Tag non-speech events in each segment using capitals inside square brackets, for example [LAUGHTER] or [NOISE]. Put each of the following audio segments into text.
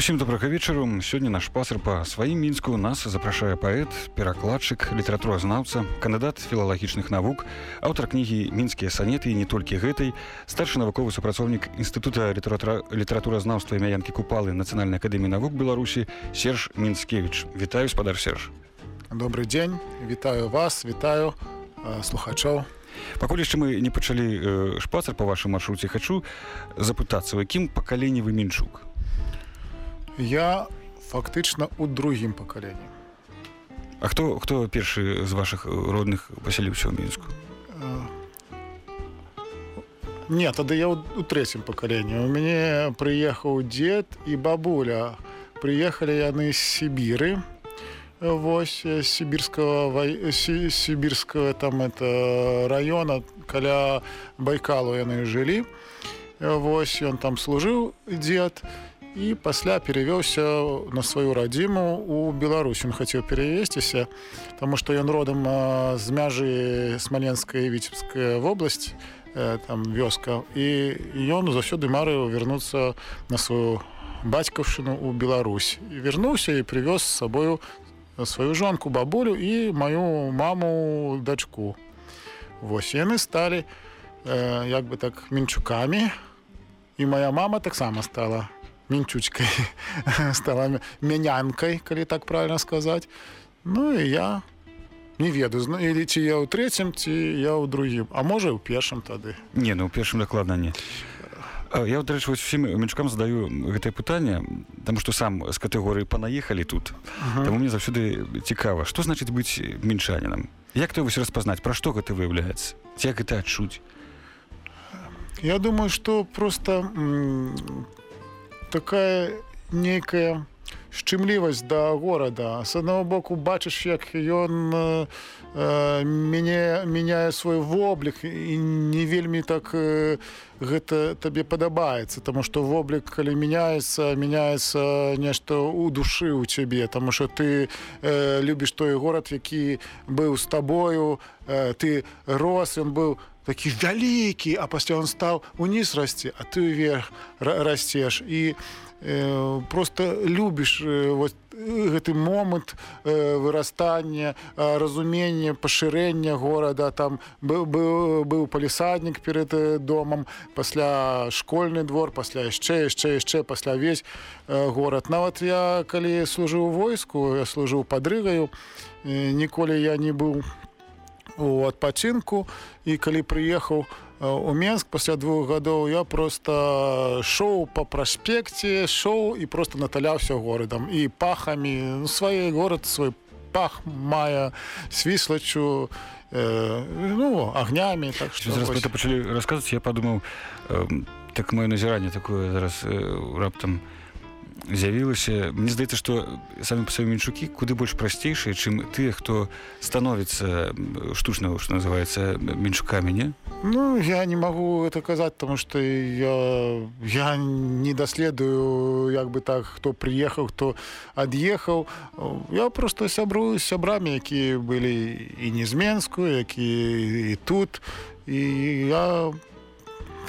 Усім добрага вечару. Сёння наш пасар па сваім мінску. Нас запрашае паэт перакладчык літаратуразнаўца кандыдат філалагічных навук аўтар кнігі мінскія санеты і не толькі гэтай старшы навуковы супрацоўнік інстытута літаратура літаратуразнаўства імянкі купалы нацыянальнай акадэміі навук беларусі серж мінскевич вітаю спадар серж. Добрый дзень. Вітаю вас вітаю э, слухачоў. Пакуль яшчэ мы не пачалі э, шпацар па вашым маршруце хачу запытацца якім пакаленні вы мінчук Я фактычна ў другім пакаленні. А хто хто першы з вашых родных пасяліўся ў мінску? Не, тады я ў трэцім пакаленні. У мяне прыехаў дзед і бабуля. Прыехалі яны з Сібіры. Вось сібірскага сібірскага там это района каля байкалу яны жылі. Вось ён там служыў дзед і пасля перавёўся на сваю радзіму у Беларусь он хацеў перавесціся таму што ён родам з мяжы смаленская віцебская вобласць там вёска. І ён заўсёды марыў вярнуцца на сваю бацькаўшчыну ў Беларусь і вярнуўся і прывёз з сабою сваю жонку бабулю і маю маму дачку Вось яны сталі як бы так мінчукамі і моя мама таксама стала мінчучкай [LAUGHS] стала мянянкай калі так правильно сказаць ну і я не ведаю или ці я ў трэцім ці я ў другім а можа ў першым тады не ну у першым дакладна не я дарэчы усім мячкам задаю гэтае пытанне там што сам з катэгорыі панаехалі тут. Таму мне заўсёды цікава што значыць быць мінчанінам як ты вось распазнаць пра што гэта выяўляецца як гэта адчуць Я думаю, что просто такая нейкая шчымлівасць да горада. С аднаго боку бачыш як ён э, мяне мяняе свой воблік і не вельмі так э, гэта табе падабаецца. Тому что воблік калі мяняецца мяняецца нешта ў душы ў цябе. Тому что ты э, любіш той горад які быў з табою э, ты рос ён быў такі вялікі а пасля он стаў уніз расці а ты вверх расцеш і э, просто любіш э, вот гэты момант э, вырастання э, разумення пашырэння горада там быў быў, быў палісаднік перед э, домам пасля школьны двор пасля яшчэ яшчэ яшчэ пасля весь э, горад нават я калі служыў войску я служыў падрыгаю э, ніколі я не быў у адпачынку і калі прыехаў у Менск пасля двух гадоў я просто шоу по праспекце шоу і просто наталяўся горадам і пахамі ну, свае горад свой пах мае свіслачу э, ну агнямі так что пачалі расказваць я падумаў э, так маё назіранне такое зараз э, раптам у з'явілася. Мне здаецца што самі па сваім мінчукі куды больш прасцейшыя чым тыя хто становіцца штучна што называется мінчукамі не ну я не магу это казаць тому что я я не даследую як бы так хто прыехаў хто ад'ехаў я просто сябрую сябрамі якія былі і не з менску які і тут. І я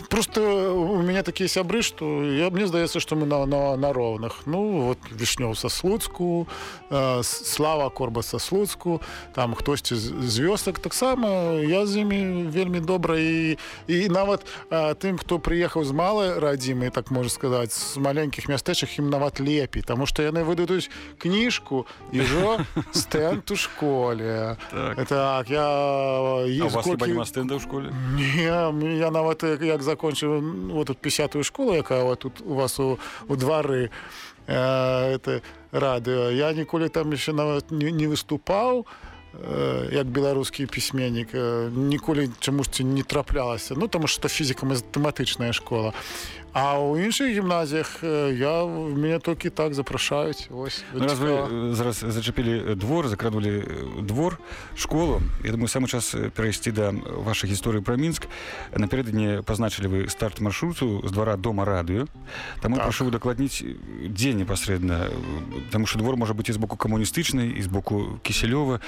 просто у меня такие сябры что я мне здаецца что мы на, на, на роўных ну вот вішнёў со слуцку э, слава корба со слуцку там хтосьці з вёсак таксама я з імі вельмі добра і і нават э, тым хто прыехаў з малай радзімы так можа сказаць з маленькіх мястэчах ім нават лепей тому что яны выдадуць кніжку і жо стэнт у школе так, так я сколько... стэнда ў школе? Не я нават як закончыў вот тут 50ую школу якая тут у вас у, у двары э, это радыё я ніколі там яшчэ нават не, не выступаў э, як беларускі пісьменнік э, ніколі чамусьці не траплялася ну там что фізіка матэматычная школа А ў іншых гімназіях я мяне толькі так запрашаюць ось Ну, раз вы зараз зачапілі двор закрадвалі э, двор школу я думаю самы час перайсці да вашай гісторыі пра мінск напярэдадні пазначылі вы старт маршруту з двара дома радыё. Таму Так. прашу удакладніць дзе непасрэдна Таму що двор можа быць і з боку камуністычнай і з боку кісялёва.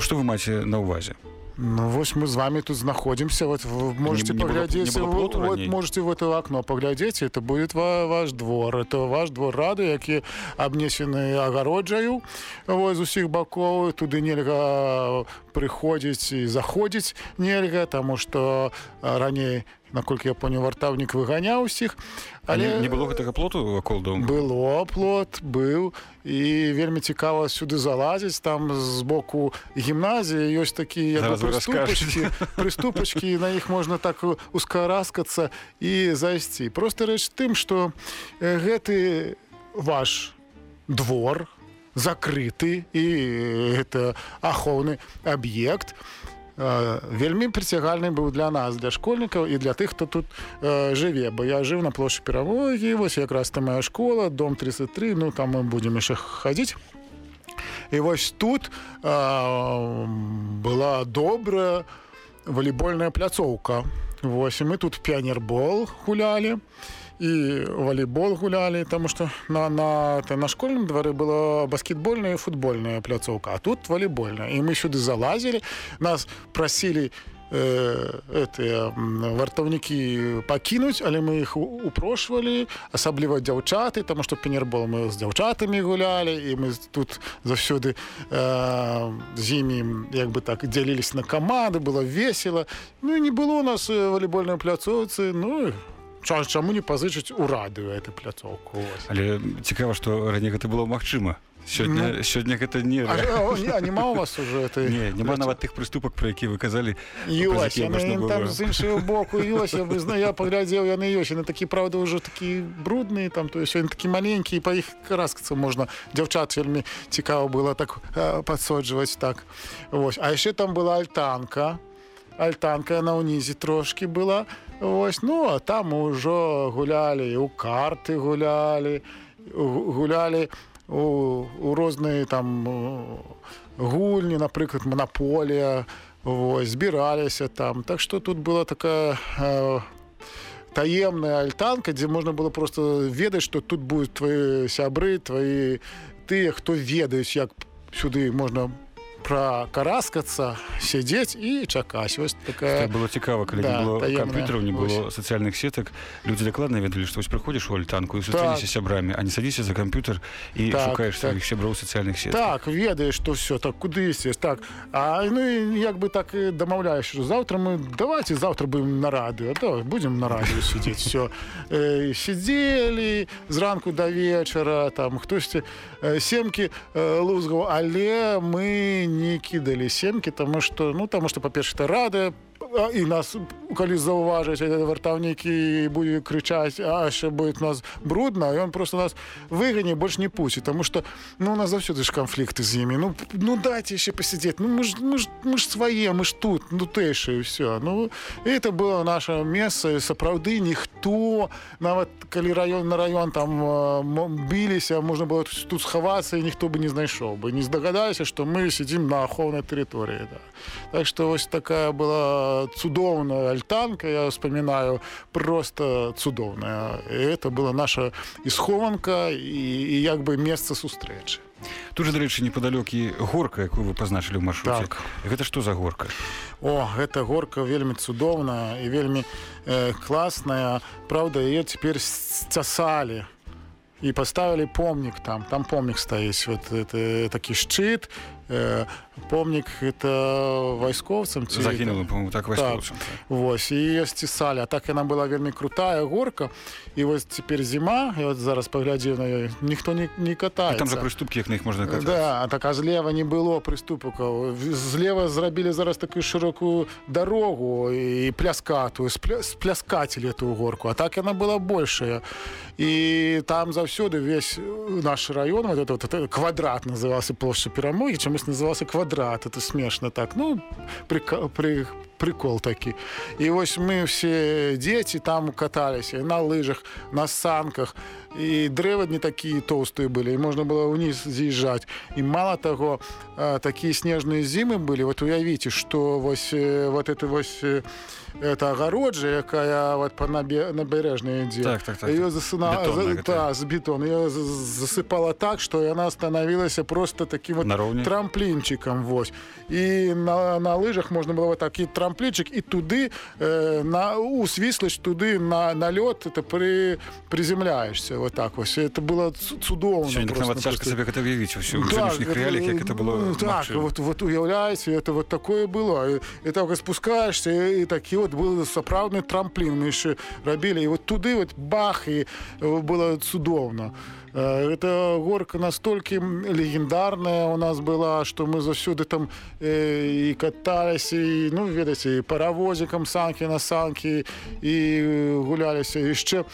Што вы маеце на ўвазе Ну вось мы з вами тут знаходзімся вот вы можете не было- не было вы- плоту вот можете в это окно поглядеть это будет ва- ваш двор. Это ваш двор рады які абнесены агароджаю вот з усіх бакоў туды нельга прыходзіць і заходзіць нельга тому что а, раней наколькі я понял вартаўнік выганяў усіх але не было гэтага плоту вакол дому было плот быў і вельмі цікава сюды залазіць там з боку гімназіі ёсць такія прыступачкі прыступачкі на іх можна так ускараскацца і зайсці. Просто рэч тым што э, гэты ваш двор закрыты і гэта ахоўны аб'ект э, вельмі прыцягальны быў для нас для школьнікаў і для тых хто тут э, жыве. Бо я жыў на плошчы перамогі вось якраз там моя школа дом 33 ну там мы будзем яшчэ хадзіць. І вось тут э, была добрая волейбольная пляцоўка. Вось і мы тут піянербол гулялі. і волейбол гулялі тому что на на та- на школьным двары была баскетбольная і футбольная пляцоўка а тут волейбольная і мы сюды залазілі нас прасілі э, этыя м, вартаўнікі пакінуць але мы іх упрошвалі асабліва дзяўчаты тому что пенербол мы з дзяўчатамі гулялі і мы тут заўсёды э, з імі як бы так дзялілись на каманды было весело. Ну і не было у нас волейбольной пляцоўцы ну і чаму не пазычыць у радыё эту пляцоўку але цікава што раней гэта было магчыма сёння сёння гэта не А, ж- а, не, у вас уже этой [LAUGHS] не няма нават тых прыступак про які вы казалі Ёсць, там з іншого боку ёсць, я бы знаю, я паглядзеў, яны ёсць, яны такі, правда, ўжо такі брудныя, там, то яны такі маленькія, па іх караскацца можна. Дзяўчат вельмі цікава было так э, падсоджваць, так. Вось. А яшчэ там была альтанка, альтанка на ўнізе трошкі была. Вось. Ну, а там ужо гулялі, ў карты гулялі, гу- гулялі у, у розныя там гульні, напрыклад, манаполія, Вось, збіраліся там. Так што тут была такая э, таемная альтанка, дзе можна было просто ведаць, што тут будуць твои сябры, твои тыя, хто ведаюць, як сюды можна пракараскацца, сядзець і чакаць. Вось такая Так было цікава калі да, было камп'ютараў не было сацыяльных сетак людзі дакладна ведалі што вось прыходзіш у альтанку і сустрэліся сябрамі а не садзіся за камп'ютар і Так, шукаеш так. сяброў сацыяльных сетак Так, ведаеш, што все, так куды ісціш, так. А ну і як бы так дамаўляеш, заўтра мы давайте заўтра будем на радыё, да, будем на радыё сидзець все. Э, сидзелі зранку до вечара, там хтосьці э, семкі э, лузгаў, але мы не кідалі семкі, таму што ну таму што па-перша это рада і нас калі заўважыць вартаўнікі будзе крычаць а яшчэ будет нас брудна і он просто нас выгане больш не пусці тому что ну у нас заўсёды ж канфлікты з імі ну ну дайте яшчэ пасядзець ну мы ж мы ж мы ж свае мы ж тут. Ну тэйшы все ну і это было наше месца і сапраўды ніхто нават калі раён на раён там біліся можна было тут- схавацца і ніхто бы не знайшоў бы. Не здагадаліся што мы сядзім на ахоўнай тэрыторыі да. так што вось такая была цудоўная альтанка я вспоминаю просто цудоўная это была наша і схованка і, і як бы месца сустрэчы тут же дарэчы непадалёк і горка якую вы пазначылі ў маршруце Так. гэта што за горка О, гэта горка вельмі цудоўная і вельмі э, класная. Праўда, яе цяпер сцясалі і паставілі помнік там. Там помнік стаіць вот, это, такі шчыт. Э, помнік это вайскоўцам ці загінула по-моему так вайскоўцам Вось і яе сцісалі а так яна была вельмі крутая горка. І вось цяпер зіма і вот зараз паглядзеў на ёй ніхто не, не катаецца там жа прыступкі як на іх можна катаць Да, а так а злева не было прыступакаў. Злева зрабілі зараз такую шырокую дарогу і пляскатую, спля- спляскацілі эту горку, а так яна была большая. І там заўсёды весь наш раён, вот этот, вот этот квадрат назывался плошча перамогі, чаму чомусь назывался квадрат это смешно так. Ну прика, при, прикол такі і вось мы все дзеці там каталіся на лыжах на санках. І дрэвы не такія тоўстыя былі і можна было ўніз з'язджаць і мало таго такія снежныя зімы былі вот уявіце что вось вот это вось это агароджа якая вот по набе набярэжнай ідзе так, так, так, ее засына Бетонная за, та, з бетон. Ее засыпала так что яна становілася просто таким вот Нароўні? трамплінчиком вось і на, на лыжах можна было вот такі трамплінчик і туды э, на усвіслач туды на на лёд это пры приземляешься вот так вось это было цу- цудоўна так цяжка сабе гэта уявіць усю Так, это, рэаліях як это было так вот вот уяўляеце это вот такое было. И, и так спускаешься и, и такі вот был сапраўдны трамплін мы яшчэ рабілі і вот туды вот бах і э, было цудоўна Э, эта горка настолькі легендарная у нас была что мы заўсёды там э, і каталіся і ну ведаеце і паравозікам санкі на санкі і гуляліся яшчэ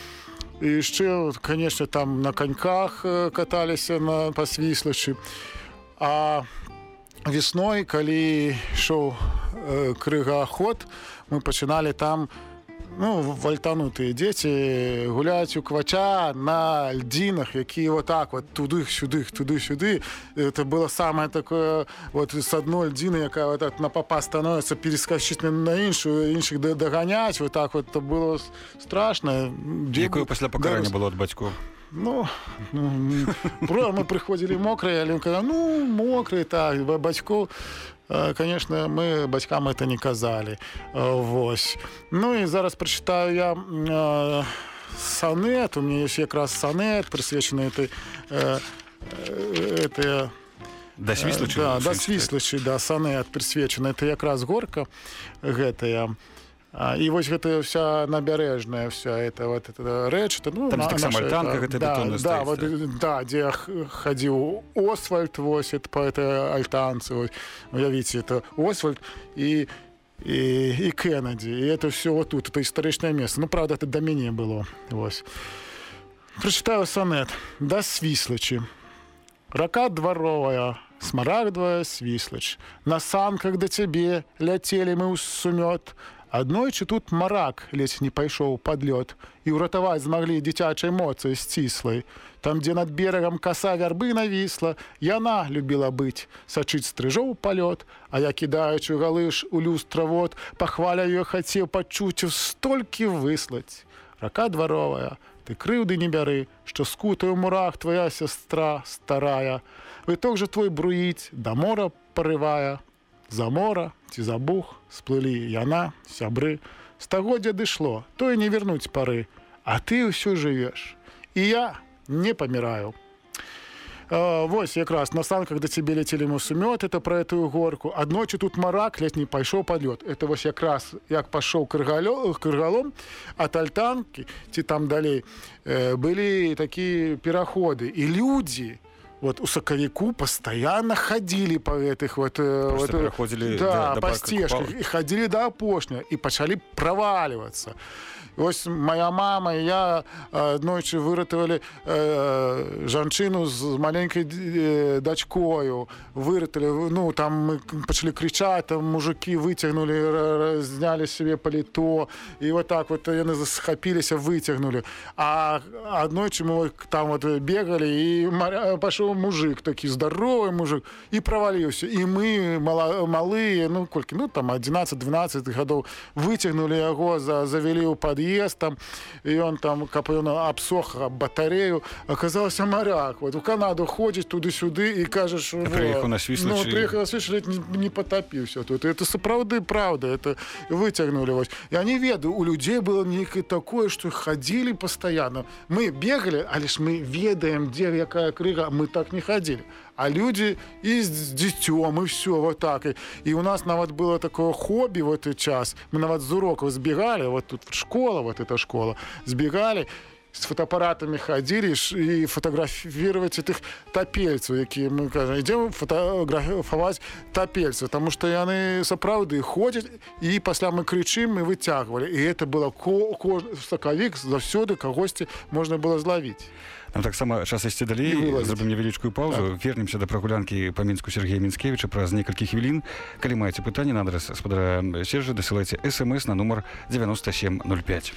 і яшчэ конечно там на коньках э, каталіся на пасвіслачы а весной калі ішоў э, крыгааход мы пачыналі там ну вальтанутыя дзеці гуляюць у квача на льдзінах якія вот так вот туды сюды туды сюды это было самое такое вот с одной льдзіны якая вот так на папа становится перескочить на, іншую іншых да- даганяць. Вот так вот это было с- страшно Дзе якое б- пасля пакарання было ад бацькоў ну, ну мы прыходзілі мокрыя але казаў, ну мокрый так ба- бацькоў э, конечно мы бацькам это не казалі Э, Вось ну і зараз прачытаю я э, сонет у меня есть якраз сонет прысвечаны этой э, э, этой да свіслачы да, да свіслачы да сонет прысвечана это якраз горка гэтая А, і вось гэта вся набярэжная вся это вот это рэч это, ну, на- таксама наша альтанка это- гэта да, да, стаіць, вот, так? да дзе хадзіў освальд вось это по этой альтанцы вось. уявіце это освальд і і, і кеннеді і это все вот тут это гістарычнае месца ну правда это да мяне было вось прачытаю сонет. Да свіслачы рака дваровая смарагдвая свіслач на санках да цябе ляцелі мы ў сумёт аднойчы тут марак ледзь не пайшоў пад лёд і ўратаваць змаглі дзіцячай моцы сціслай там дзе над берагам каса вярбы навісла яна любіла быць сачыць стрыжоў палёт а я кідаючы галыш у люстравод пахваля ее хацеў пачуць столькі выслаць. Рака дваровая ты крыўды не бяры што скутаю мурах твоя сястра старая. Выток же твой бруіць да мора парывая за мора ці за бух сплылі яна сябры. Стагоддзя дышло то і не вернуць пары а ты ўсё жывеш. І я не паміраю. Э, Вось якраз на санках да цябе ляцелі мы сумёт это про эту горку. Аднойчы тут марак летні пайшоў падлёт это вось якраз як пашоў крыгалё крыгалом ад альтанкі ці там далей э, былі такія пераходы. І людзі вот у сакавіку пастаянна хадзілі па гэтых вот, э, Просто вот э, да, да- па бака сцежках купала. і хадзілі да апошняга і пачалі правальвацца ось моя мама і я аднойчы выратавалі э, жанчыну з маленькай э, дачкою выраталі ну там мы пачалі крычаць там ра- ра- знялі себе паліто і вот так вот яны схапіліся выцягнули а аднойчы вот там вот бегалі і пашоў мужик такі здаровы мужик і праваліўся і мы мала, малыя ну колькі ну там 11-12 гадоў выцягнули яго за завялі ў пад'езд там і он там каб ён абсох аб батарею. Аказалася моряк. Вот у канаду ходзіць туды-сюды і кажаш прыехаў на Свіслачы. ну, прыехаў на Свіслачы, не, не потапіўся тут это сапраўды правда это выцягнули вось я не ведаю у людзей было нейкае такое что хадзілі постоянно. Мы бегали але ж мы ведаем дзе якая крыга мы так не хадзілі а людзі і з дзіцём і все вот так і, і у нас нават было такое хобі в этот час мы нават з урокаў збегалі вот тут школа вот эта школа збегалі с фотоаппаратами ходили и фотографировать этих топельцев, якія мы кажем, идем фотографовать топельцев, потому что яны сапраўды ходят и пасля мы кричим и вытягивали. И это было ко- кожны стаковик заўсёды кагосьці можно было зловить. Нам таксама час ісці далей І вылазіць. зробім невялічкую паузу так. вернемся да прагулянкі па мінску Сергея мінскевича праз некалькі хвілін калі маеце пытанне на адрес спадара сержа дасылайце смс на нумар 9705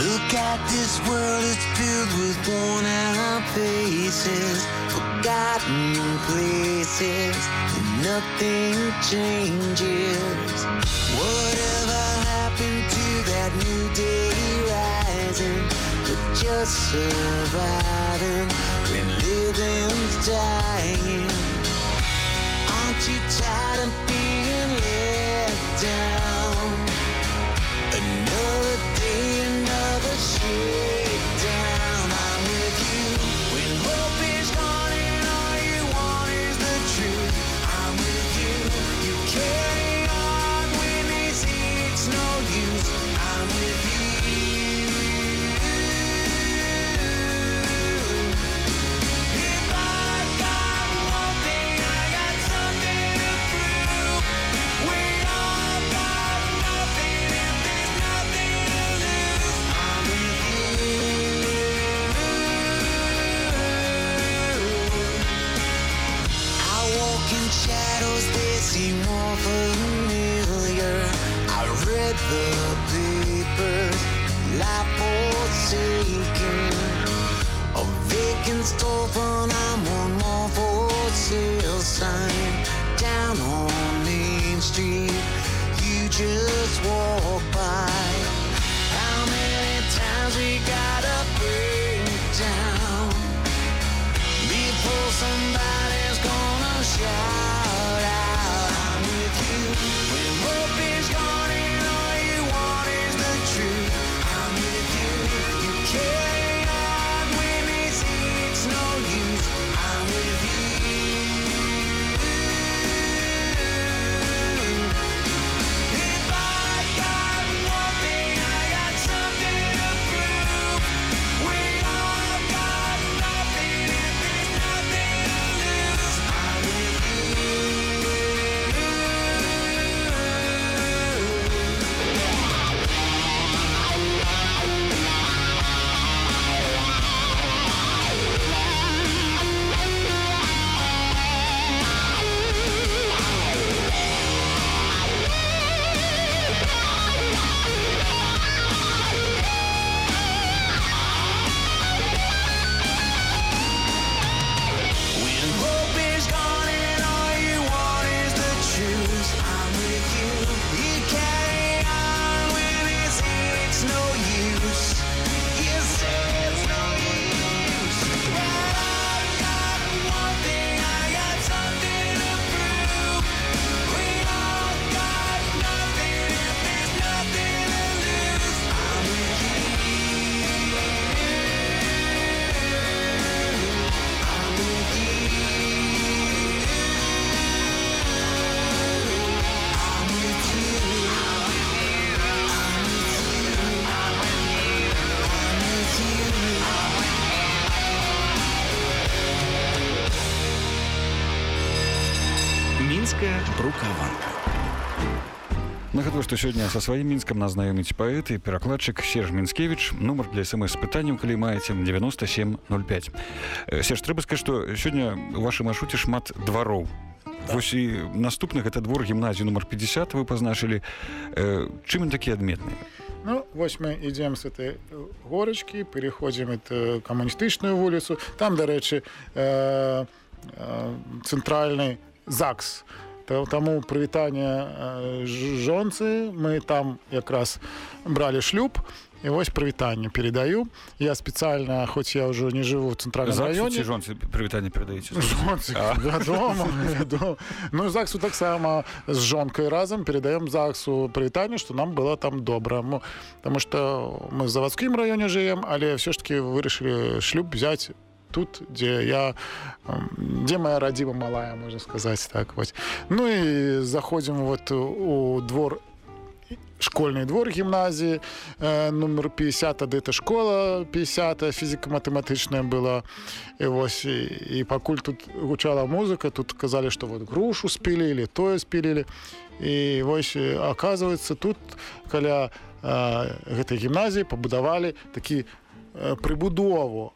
Look at this world, it's filled with worn out faces, forgotten places, and nothing changes. Whatever Rising, but just surviving when living's dying? Aren't you tired of being let down? Shadows, they seem more familiar. I read the papers, life forsaken. A vacant storefront, I'm one more for sale sign. Down on Main Street, you just walk by. How many times we gotta break down before somebody's yeah. Што сёння са сваім мінскам нас знаёміць паэт і перакладчык Серж Мінскевіч нумар для смс пытанняў калі маеце 9705 Э, Серж трэба сказаць што сёння у вашым маршруце шмат двароў Вось і наступны гэта двор гімназію нумар 50 вы пазначылі Э, чым ён такі адметны Ну, вось мы идем с этой э, горочки, переходим эту коммунистичную улицу. Там, до речи, э, э, центральный ЗАГС. Та- Э, ж- жонцы. Мы там как раз брали шлюб. И вось привітання передаю. Я специально, хоть я уже не живу в центральном районе. ці жонцы прывітанне перадаеце Жонцы, вядома. Ну, ЗАГСу таксама з жонкай разам передаем ЗАГСу прывітанне, што нам было там добра. Таму што мы в заводскім раёне жывем, але ўсё ж таки вырашылі шлюб взять тут дзе я дзе моя радзіма малая можна сказаць так вось ну і заходзім вот у двор школьный двор гімназіі э, номер 50 ад это школа 50 фізіка-матэматычная была. І вось і, і пакуль тут гучала музыка тут казалі што вот грушу спілілі тое спілілі і вось оказывается тут каля э, гэтай гімназіі пабудавалі такі э, прыбудову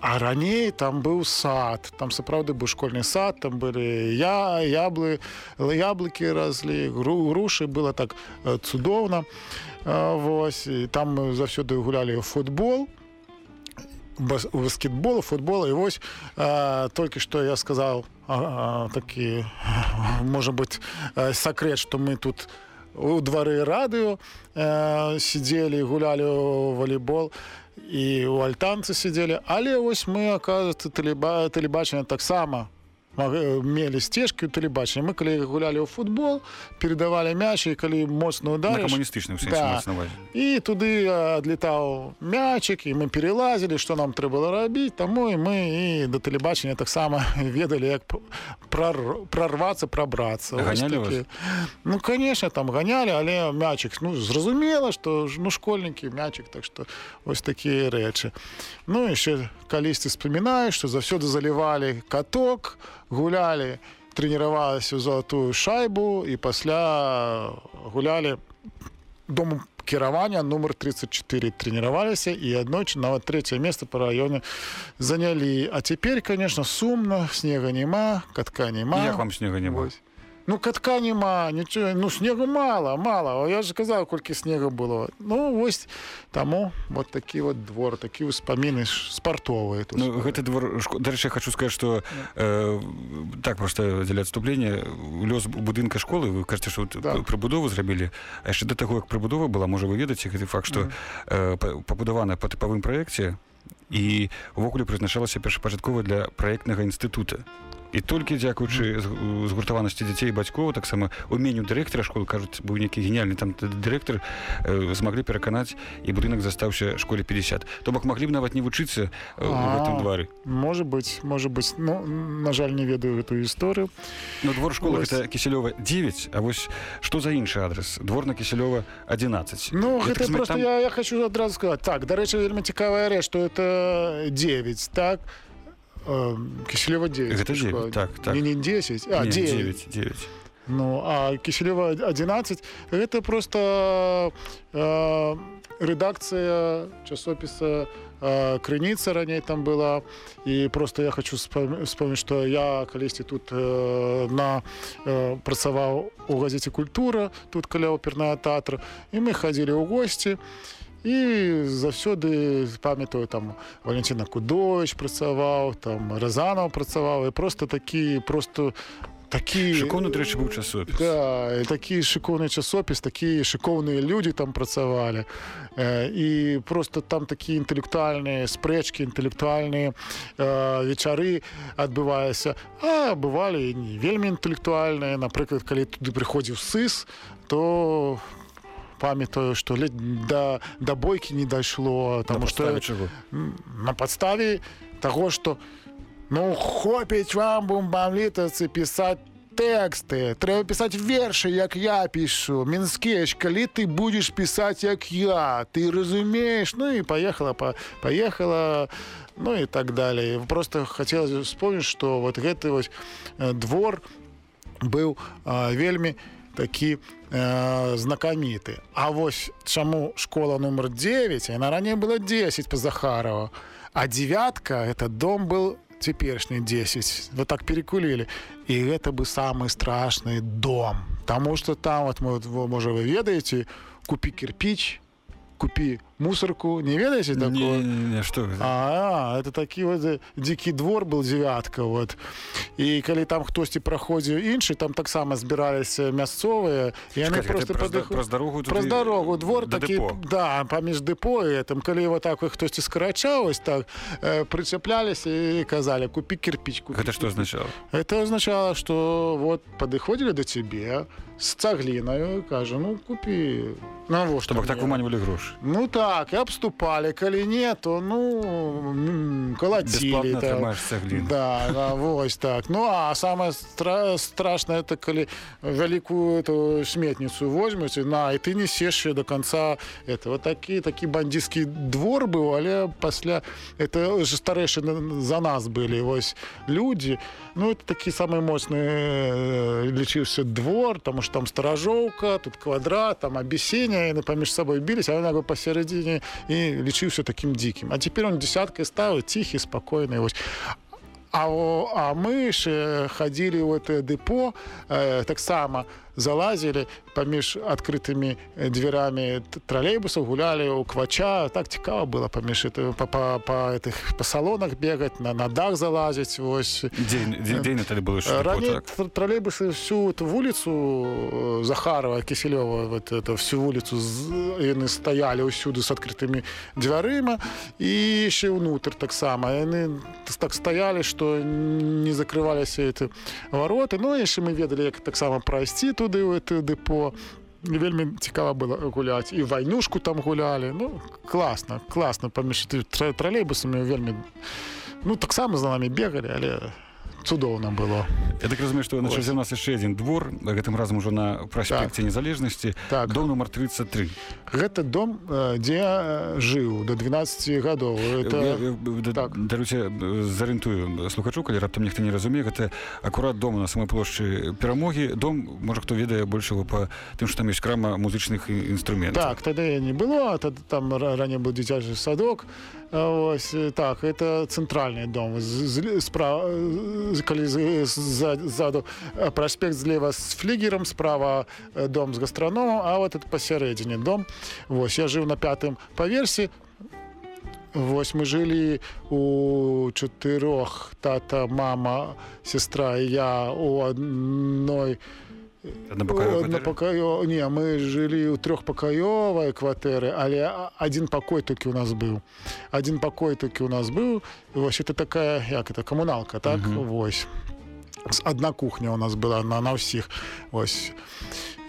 а раней там быў сад. Там сапраўды быў школьны сад там былі я яблы яблыкі разлі гру грушы было так э, цудоўна А, вось і там мы заўсёды гулялі ў футбол бас- у баскетбол футбол. І вось э, толькі што я сказаў а, а, такі [LAUGHS] можа быть э, сакрэт што мы тут у двары радыё э, сидзелі гулялі ў волейбол і у альтанцы сидзелі але вось мы оказывается тэлеба тэлебачання таксама мелі сцежкі ў тэлебачання мы калі гулялі ў футбол передавалі мяч і калі моцна на ударыш камуністычным Да. і туды э, адлетаў мячик і мы перелазілі што нам трэба было рабіць таму і мы і да тэлебачання таксама [LAUGHS] ведалі як прорвацца прабрацца такі. ну конечно там ганялі але мячик ну зразумела што ж, ну школьнікі мячик так што вось такія рэчы ну яшчэ калісьці вспоминаеш што заўсёды залівалі каток гулялі трэніравалася ў залатую шайбу і пасля гулялі дому кіравання нумар 34 трэніраваліся і аднойчы нават трэцяе месца па раёне занялі а цяпер конечно сумна снега няма катка няма Як вам снега няма? Вось. Ну катка няма нічого ну снегу мало мало. Я же казаў колькі снега было. Ну вось таму вот такі вот двор такі ўспаміны ж спартовыя Ну, гэты двор дарэчы я хочу сказать что э, так просто дзеля адступлення лёс будынка школы вы кажаце что Да. прыбудову зрабілі. А яшчэ да таго як прыбудова была можа вы ведаеце гэты факт что э, па- пабудавана па тыпавым праекце і увогуле прызначалася першапачаткова для праектнага інстытута. І толькі дзякуючы згуртаванасці дзяцей бацькоў таксама уменню дырэктара школы кажуць быў нейкі геніальны там дырэктар э, змаглі пераканаць і будынак застаўся школе 50 то бок маглі б нават не вучыцца э, у гэтым А. двары. может быть может быть ну на жаль не ведаю эту гісторыю. Ну, двор школы Вось. гэта кіселёва 9 А вось што за іншы адрес двор на кіселёва 11 Ну, Я гэта так просто разумею, я, я хочу адразу сказать так дарэчы вельмі цікавая рэч что это 9 так киселева 9 Гэта школа. 9, так, так. не, не 10 там- а не, 9. 9 9 Ну, а Киселева 11 это просто э, редакция часописа э, крыніца раней там была і просто я хочу вспом- вспомнить что я калісьці тут э, на э, працаваў у газеце культура тут каля оперная тэатра і мы хадзілі ў госці і заўсёды памятаю там Валентина Кудович працаваў там Разанаў працаваў і просто такі просто такі шыкоўны дарэчы быў часопіс Да, і такі шыкоўны часопіс такія шыкоўныя людзі там працавалі э, і просто там такія інтэлектуальныя спрэчкі інтэлектуальныя э, вечары адбываліся а бывалі і не вельмі інтэлектуальныя напрыклад калі туды прыходзіў сыс то памятаю што ледь да да бойкі не дайшло Таму таму што чаго М, на падставе таго што ну хопіць вам бумбамлітацы пісаць тэксты трэба пісаць вершы як я пішу мінскеч калі ты будзеш пісаць як я? Ты разумееш ну і поехала па поехала ну і так далее. Просто хотелось вспомнить что вот гэты вось э, двор быў а, вельмі такі э, знакаміты А вось чаму школа нумар 9 яна раней была 10 по Захарова а девятка это дом был цяперашні 10 вот так перекулілі і гэта бы самы страшны дом. Таму что там вот мы можа вы ведаеце купі кирпич купі мусорку не ведаеце такое не што гэта? А, это такі вот э, дзікі двор был девятка вот. І калі там хтосьці праходзіў іншы там таксама збіраліся мясцовыя і яны просто праз падыход- праз дарогу праз туды дарогу двор да такі дэпо. да паміж дэпо і там калі вот так хтосьці скарачаў ось так э, прычапляліся і казалі купі кирпич купі гэта што азначала это означало что вот падыходзілі да цябе з цаглінаю кажа ну купі навошта То бок так мне?» выманьвалі грошы Ну так Так, и обступали. Коли нет, то, ну, цэгліну. Да, да, вось так. Ну, а самое стра- страшное, это коли великую эту сметницу возьмешь, и на, и ты несешь ее до конца. Это вот такие, такие бандитский двор был, але после это же старейшие на- за нас были, вось люди. Ну, это такие самые мощные э, лечился двор, потому что там сторожовка, тут квадрат, там обесение, и они поміж собой бились, а он как бы посередине и лечился таким диким. А теперь он десяткой стал, тихий, спокойный. Вось. А, а мы ж ходили в это депо, э, так само залазили поміж открытыми э, дверями т- троллейбусов, гуляли у квача. Так цікаво было поміж это, по, по, по, этих, по салонах бегать, на, на дах залазить. Ось. Дзень дзень Наталі было Ранее так. тр- троллейбусы всю э, Захарова, Киселева, вот это, всю улицу з- и они стояли усюду с открытыми дверима и еще внутрь так стояли, что не закрывались эти ворота. Ну, еще мы ведали, как так само пройти туди, в это депо. І вельми цікаво було гуляти. І войнушку там гуляли. Ну, класно, класно. Поміж тр- тролейбусами вельми. Ну, так само за нами бегали, але цудоўна было. Я так разумею, што на Ось. у нас яшчэ адзін двор гэтым разам ужо на праспекце незалежнасці Так. дом нумар 33 Гэта дом, э, дзе э, жыў до 12 гадоў. Это... так. даруце зарыентую слухачу калі раптам нехта не разумее гэта акурат дом на самой плошчы перамогі дом можа хто ведае большего па тым што там ёсць крама музычных інструментаў Так, тады не было, тады там ра- ранее был дзіцячы садок. А, Ось, э, так, это цэнтральны дом. Справа, э, калі ззаду праспект злева з флігером, справа э, дом з гастраномом, а вот это пасярэдзіне дом. Вось, я жыў на пятым паверсе, Вось мы жылі у чатырох тата, мама, сестра і я у адной аднапакаёвая кватэра? Однопокаё... Не, мы жылі ў трохпакаёвай кватэры, але адзін пакой толькі ў нас быў. Адзін пакой толькі ў нас быў. Вось это такая як это камуналка, так Мгм. вось. С- Адна кухня у нас была на, на ўсіх. Вось.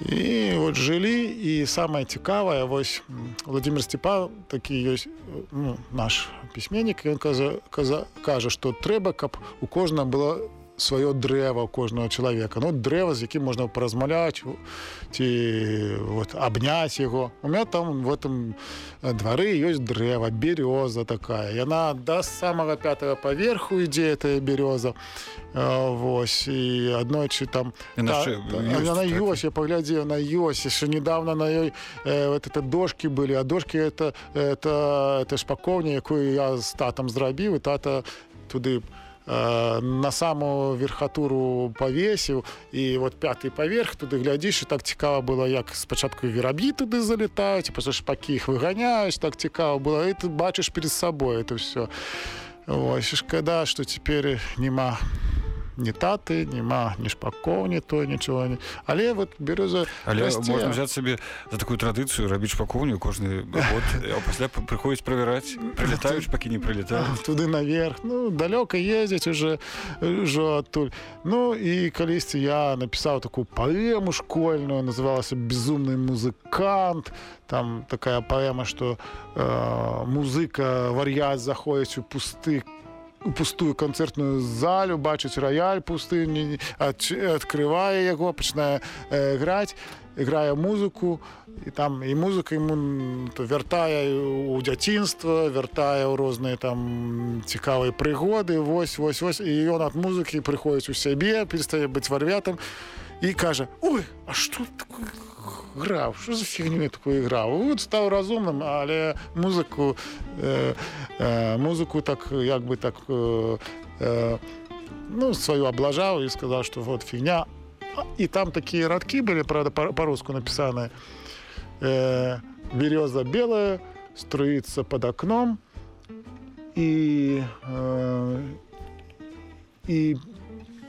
І вот жылі і самае цікавае вось Владимир Степан такі ёсць ну, наш пісьменнік ён каза, каза, кажа што трэба каб у кожнага было сваё дрэва кожнага чалавека ну дрэва з якім можна паразмаўляць ці вот абняць яго у меня там в этом двары ёсць дрэва берёза такая яна да самага пятого паверху ідзе эта берёза вось і аднойчы там Яна та- ёсць, яна так? ёсць я паглядзеў на ёсць яшчэ недавно на ёй э, вот это дошки былі а дошки это это это шпаковня якую я з татам зрабіў і тата туды э, на самую верхатуру павесіў і вот пятый паверх туды глядзіш і так цікава было як спачатку вераб'і туды залетаюць пасля шпакі іх выганяюць так цікава было і ты бачыш перед сабой это все Ось шкада што цяпер няма ні таты няма ні шпакоў ні то нічого не але вот берёза Але расце. можна взяць сабе за такую традыцыю рабіць шпакоўню кожны год пасля прыходзіць правяраць прылетаюць пакі не прылетаюць [LAUGHS] туды наверх. Ну далёка ездзіць уже ўжо адтуль ну і калісьці я напісаў такую паэму школьную называлася безумны музыкант там такая паэма что э, музыка вар'ят заходзіць у пусты пустую канцэртную залю бачыць раяль пусты не- адч- адкрывае яго пачынае э, граць грае музыку і там і музыка ему вяртае у дзяцінства вяртае ў розныя там цікавыя прыгоды вось вось вось і ён ад музыкі прыходзіць у сябе перастае быць варвятам і кажа ой а что такое граў что за фігню я такую граў вот стаў разумным але музыку э, э, музыку так як бы так э, э, ну сваю аблажаў і сказаў что вот фігня А, і там такія радкі былі правда па- по-руску напісаныя э, береза белая струится под окном и э, и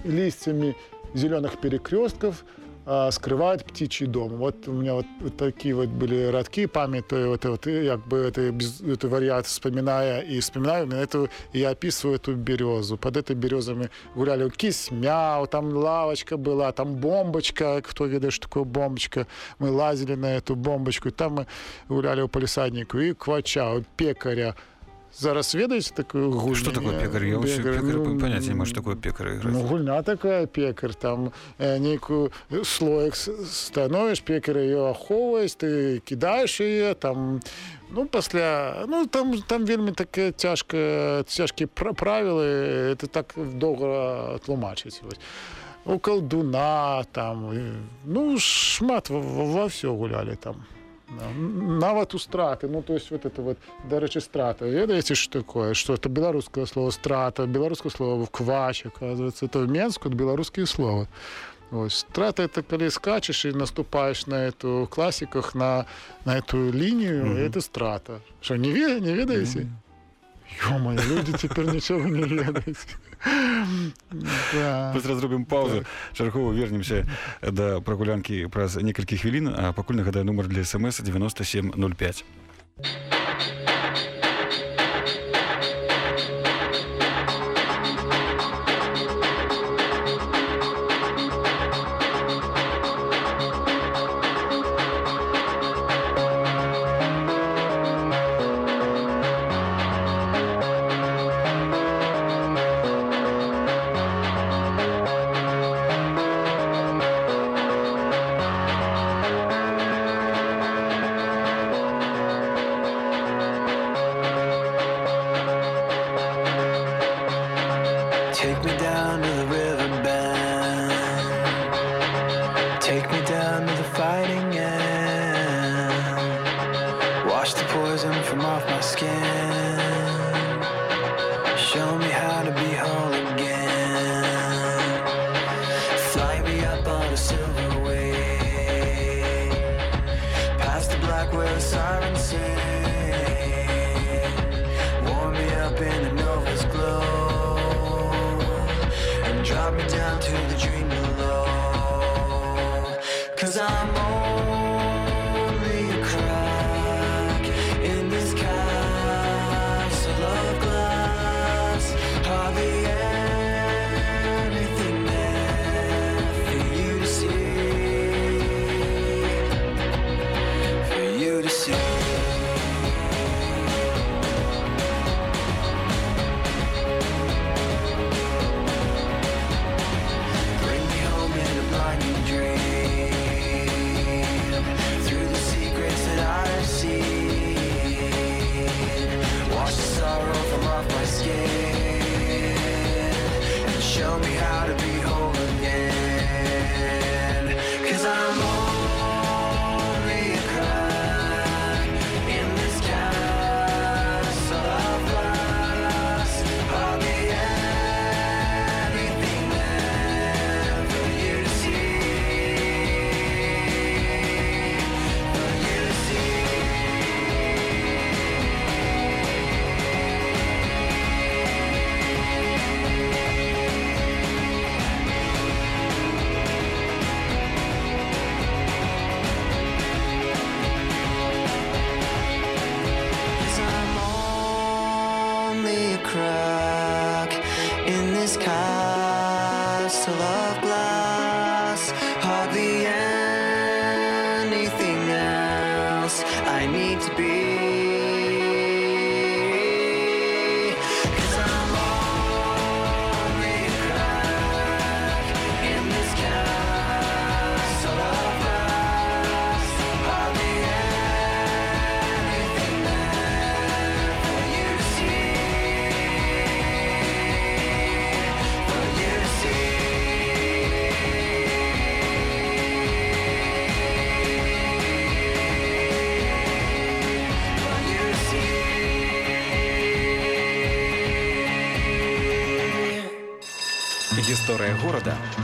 листьями зеленых перекрестков а, скрывает птичий дом. Вот у меня вот, вот такие вот были родки, памятаю, вот, вот, как бы это, эту вариант вспоминая и вспоминаю, именно эту, я описываю эту березу. Под этой березой мы гуляли, кись мяу, там лавочка была, там бомбочка, кто ведает, что такое бомбочка. Мы лазили на эту бомбочку, и там мы гуляли у полисаднику, и квача, у пекаря. Зараз ведаете такую гульню? Что такое пекарь? Я вообще Пекарь, пекарь ну, понятия не могу, что такое пекарь играть. Ну, гульня такая пекарь, там э, некую слоек с- становишь, пекарь ее ахоўваешь, ты кидаешь ее, там, ну, пасля, ну, там, там вельмі таке цяжка, цяжкія пра- правілы, это так доўга тлумачыць. Вось. У колдуна, там, ну, шмат во, все гулялі там. Нават у страты, ну то есть вот это вот, дарэчы страта. Ведаеце что такое? Что это беларускае слово страта беларускае слово квач оказывается это в менску беларускія слова. Ось, страта это калі скачешь и наступаешь на эту классиках на на эту линию Мгм. это страта. Что не ве, не ведаеце ё люди теперь ничего не ведаеце да. Зробім паузу. Чаргово вернемся да прагулянкі праз некалькі хвілін а пакуль нагадаю нумар для смс 9705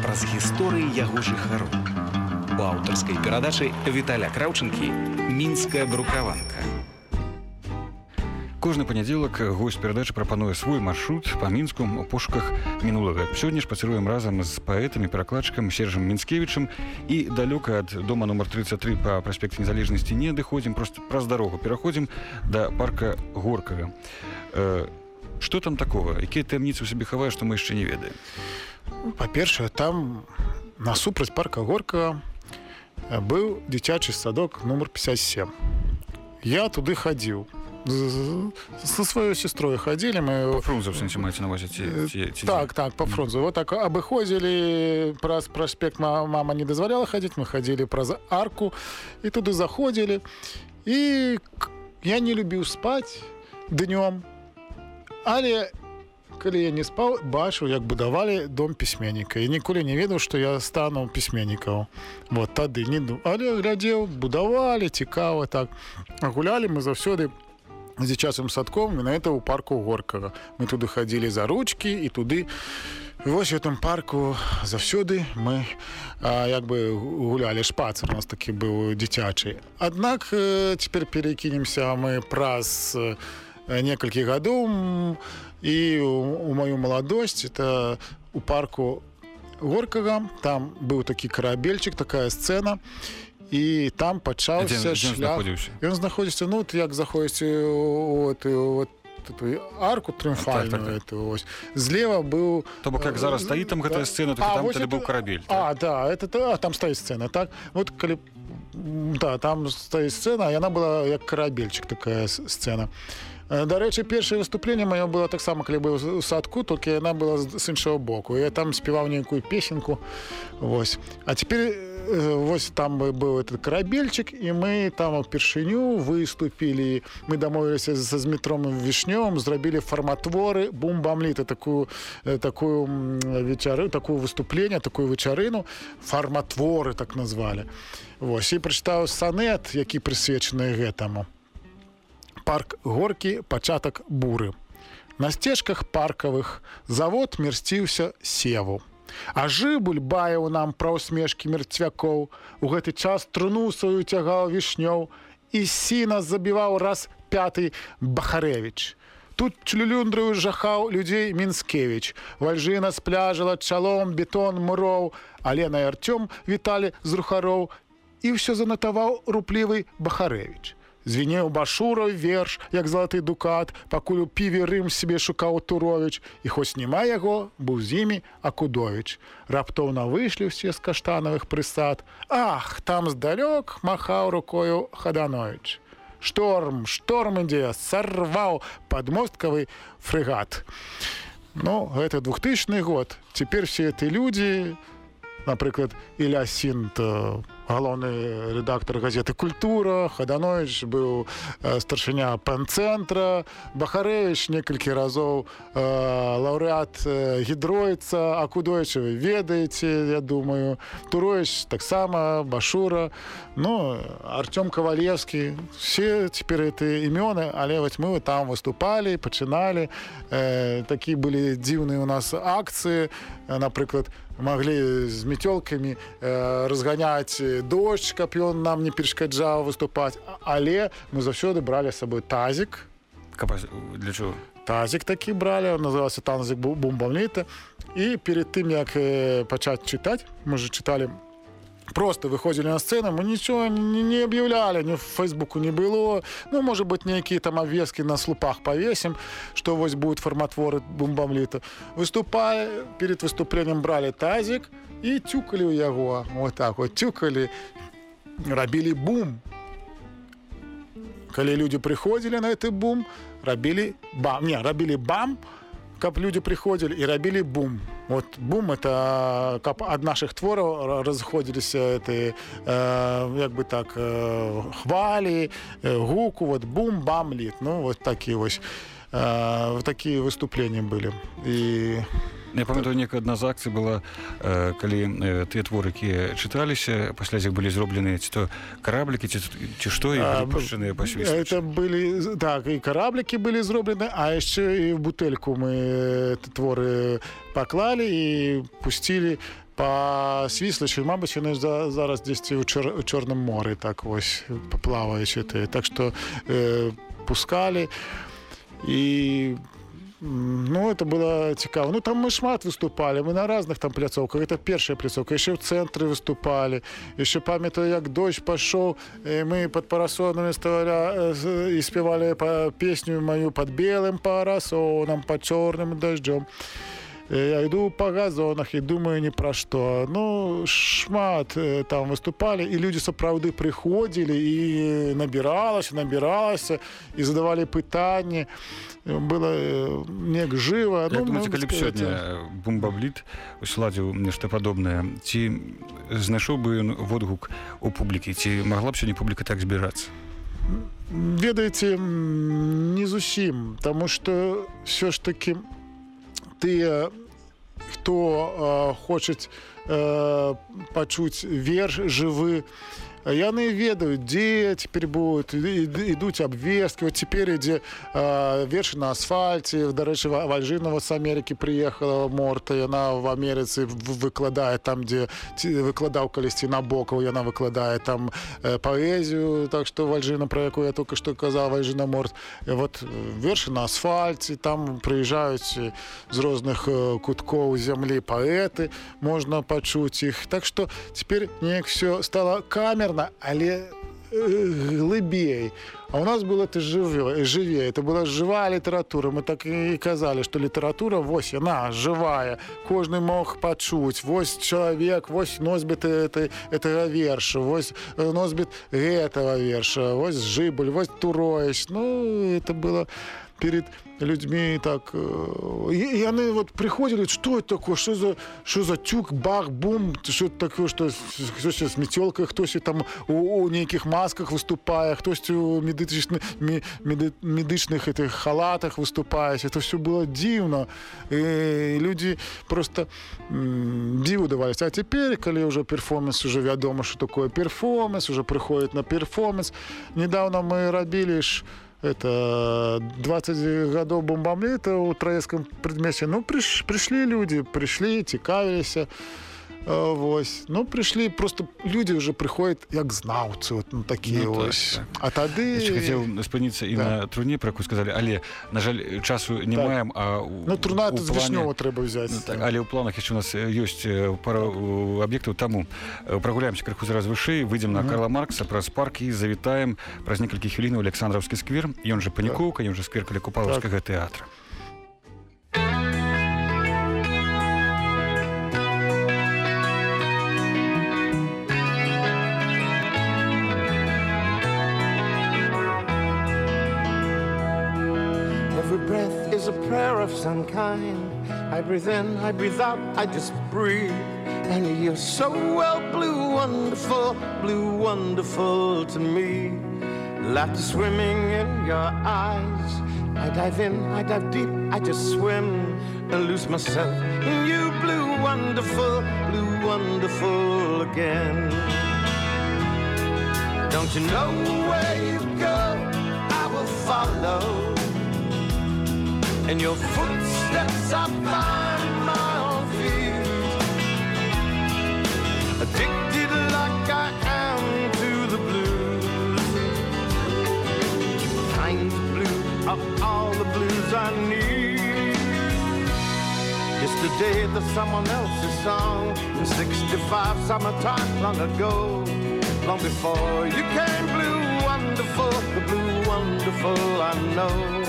праз гісторыі яго жыхароў. У аўтарскай перадачы Віталя Краўчынкі мінская брукаванка. Кожны панядзелак гость перадачы прапануе свой маршрут па мінску у пошуках мінулага. Сёння ж пацыруем разам з паэтамі перакладчыкам сержам мінскевічым і далёка ад дома нумар 33 па праспекце незалежнасці не адыходзім просто праз дарогу пераходзім да парка горкага. Э, Што там такого якія таямніцы ў сабе хавае што мы яшчэ не ведаем па-першае там насупраць парка горка быў дзіцячы садок нумар 57 я туды хадзіў. Со сваёй сестрой хадзілі мы фрунзе ці так так по фрунзе. Вот так абыходзілі праз праспект мама не дазваляла хадзіць мы хадзілі праз арку і туды заходзілі. І я не любіў спаць днём. Але калі я не спаў бачыў як будавалі дом пісьменніка і ніколі не ведаў што я стану пісьменнікаў вот тады не ду але глядзеў будавалі цікава так. Гулялі мы заўсёды по дзіцячым садком на это ў парку горкага мы туды хадзілі за ручкі і туды вось этом парку заўсёды мы а, як бы гулялі шпацыр у нас такі быў дзіцячы аднак цяпер перакінемся мы праз некалькі гадоў і у маю маладосць это у парку горкага там быў такі карабельчык такая сцена. І і там пачаўся шлях. ён знаходзіцца ну як заходзіць вот, вот арку трымфальную так, так, так. злева быў то бок як зараз стаіць там гэтая сцена так, там это... быў карабель а так? да это а, там стаіць сцена так? Вот калі да там стаіць сцена яна была як карабельчик такая сцена дарэчы першае выступленне маё было таксама калі быў у садку толькі яна была з іншого боку. Я там спяваў нейкую песенку Вось. А теперь вось там быў этот карабельчик і мы там упершыню выступілі. Мы дамовіліся з метром вішнём зрабілі фарматворы бумбамліта такую такую вечары такую выступление такую вечарыну. Фарматворы так назвалі. Вось. І прачытаў санет які прысвечаны гэтаму парк горкі пачатак буры на сцежках паркавых завод мерсціўся севу А жыбуль баяў нам пра ўсмешкі мерцвякоў. У гэты час труну сваю цягаў вішнёў і сіна забіваў раз пяты Бахарэвіч. Тут чулюлюндрую жахаў людзей Мінскевіч. Вальжына спляжала чалом бетон муроў, Алена і Арцём віталі з рухароў і ўсё занатаваў руплівы Бахарэвіч звенеў башураў верш як залаты дукат пакуль у піве рым себе шукаў турович і хоць няма яго быў з імі акудович раптоўна выйшлі ўсе з каштанавых прысад. Ах там здалёк махаў рукою хаданович шторм шторм ідзе сарваў падмосткавы фрэгат ну гэта двухтысячны год. Цяпер все ты людзі напрыклад Іля синт по галоўны рэдактор газеты культура хаданович быў э, старшыня панцэнтра. Бахарэвич некалькі разоў э, лаўрэат э, гідроіца акудойчы вы ведаеце я думаю туроіч таксама башура. Ну артём кавалевскі все цяпер эти імёны але вось мы там выступалі пачыналі э, такі былі дзіўныя у нас акцыі напрыклад маглі з мецёлкамі э, разганяць дождь каб ён нам не перашкаджаў выступаць але мы заўсёды бралі сабой тазік для чего? Тазік такі бралі назывался танзік бумбамліта і перед тым як э, пачаць чытаць мы же чыталі просто выходзілі на сцену мы нічого не, не аб'яўлялі ні в фейсбуку не было. Ну может быть нейкія там абвескі на слупах повесім что вось будет фарматворы бумбамліта выступая перед выступлением бралі тазік і цюкалі ў яго. Вот так вот цюкалі рабілі бум. Калі люди прыходзілі на гэты бум рабілі бам не рабілі бам каб люди прыходзілі і рабілі бум. Вот бум это каб ад наших твораў разыходзіліся ты э, як бы так э, хвалі э, гуку. Вот бум бам літ ну вот такі вось э, такія выступлення былі і Я памятаю некая адна з акцый была э, калі э, тыя творы якія чыталіся пасля іх былі зроблены ці то караблікі ці, ці што пушчаныя пасві это былі так і караблікі былі зроблены а яшчэ і в бутэльку мы творы паклалі і пусцілі па свіслачы Мабыць яны за, зараз дзесьці ў чор, чорным моры так вось паплаваючы ты так што э, пускалі і ну это было цікаво. Ну там мы шмат выступали мы на разных там пляцоўках это першая пляцоўка яшчэ ў цэнтры выступали. Яшчэ памятаю як дождь пашоў э, мы под парасонамі ставаля і спявалі па песню маю под белым парасонам по чорным дождем я іду по газонах і думаю ні пра што ну шмат там выступалі і людзі сапраўды прыходзілі і набіралася набіралася і задавалі пытанні было неяк жыва Як думаеце, калі б сёння бомбабліт усладзіў нешта падобнае. Ці знайшоў бы ён водгук у публікі? Ці магла б сёння публіка так збірацца? Ведаеце не зусім тому что все ж таки тыя хто э, хочуць э, пачуць верш жывы яны ведаюць дзе цяпер будуць ідуць абвесткі вот цяпер ідзе э, верш на асфальце дарэчы вальжынова з Амерыкі прыехала морта яна в Амерыцы в- выкладае там дзе ці выкладаў калісьці набокаў яна выкладае там э, паэзію так што вальжына пра якую я только што казаў вальжына морт І вот э, вершы на асфальце там прыязджаюць э, з розных э, куткоў зямлі паэты можна пачуць іх так што цяпер неяк все стало Камерна але глыбей. А у нас было ты жыве жыве это была жывая літаратура мы так і казалі што літаратура вось яна жывая кожны мог пачуць вось чалавек вось носьбіт этой этого верша вось э, носьбіт гэтага верша вось жыбуль вось туроіч ну это было перед людьми так э, і- і яны вот приходили что это такое? Что за что за тюк? Бах бум? Что это такое? Что хтось с метелкой хтось там у, у нейкіх масках выступае хтось у медычных медычных этих халатах выступаюць это все было дзіўна і люди просто м, дзіву давались. А теперь калі уже перформанс уже вядома что такое перформанс уже прыходит на перформанс. Недавно мы рабілі ж это 20 гадоў бомбамлета у траескам предмесе ну прыш, прыйшлі люди прыйшлі цікавіліся Э, Вось. Ну прыйшлі просто люди уже прыходят як знаўцы вот, ну, такія Ну, так, ось. так. а тады хацеў спыніцца і Да. на труне пра якую сказалі але на жаль часу не Так. маем а ну труна плане- вішнёва трэба взять Ну, так, але ў планах яшчэ у нас ёсць пара аб'ектаў таму э, прагуляемся крыху зараз вышэй выйдзем на Мгм. Карла маркса праз парк і завітаем праз некалькі хвілін у александраўскі сквер ён жа панікоўка ён жа сквер каля купалаўскага тэатра prayer of some kind. I breathe in, I breathe out, I just breathe. And you're so well, blue, wonderful, blue, wonderful to me. Laughter swimming in your eyes. I dive in, I dive deep, I just swim and lose myself in you, blue, wonderful, blue, wonderful again. Don't you know where you go? I will follow. In your footsteps I find my own feet. Addicted like I am to the blues. Kind of blue of all the blues I need. Yesterday the someone else's song In 65 summertime long ago. Long before you came blue wonderful The blue wonderful I know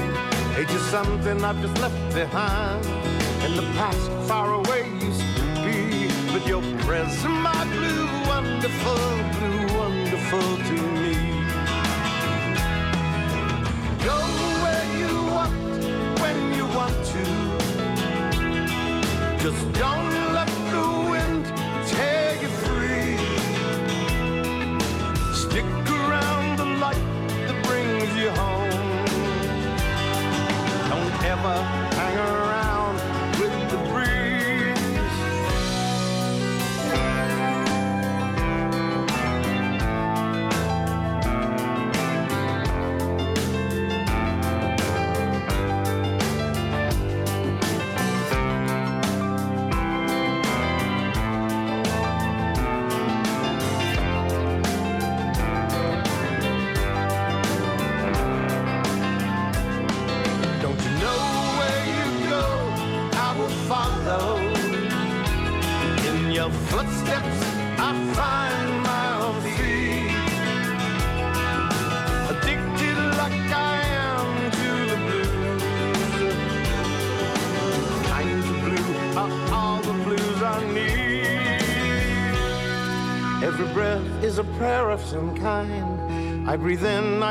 Age is something I've just left behind. In the past far away used to be. But your present my blue wonderful Blue wonderful to me. Go where you want when you want to. Just don't let the wind tear you free. Stick around the light that brings you home ever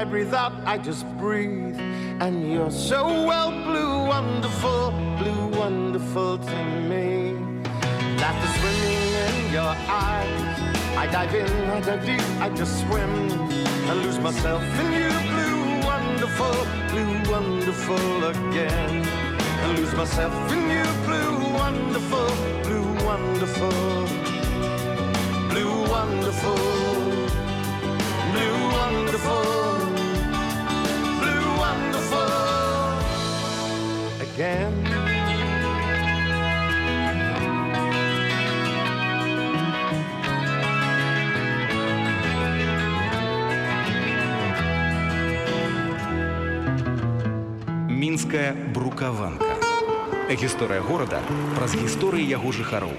breathe out, I just breathe. And you're so well blue, wonderful, blue, wonderful to me. Laughter swimming in your eyes. I dive in, I dive deep, I just swim. I lose myself in you, blue, wonderful, blue, wonderful again. I lose myself in you, blue, wonderful, blue, wonderful, blue, wonderful, blue, wonderful, again. мінская брукаванка гісторыя горада праз гісторыі яго жыхароў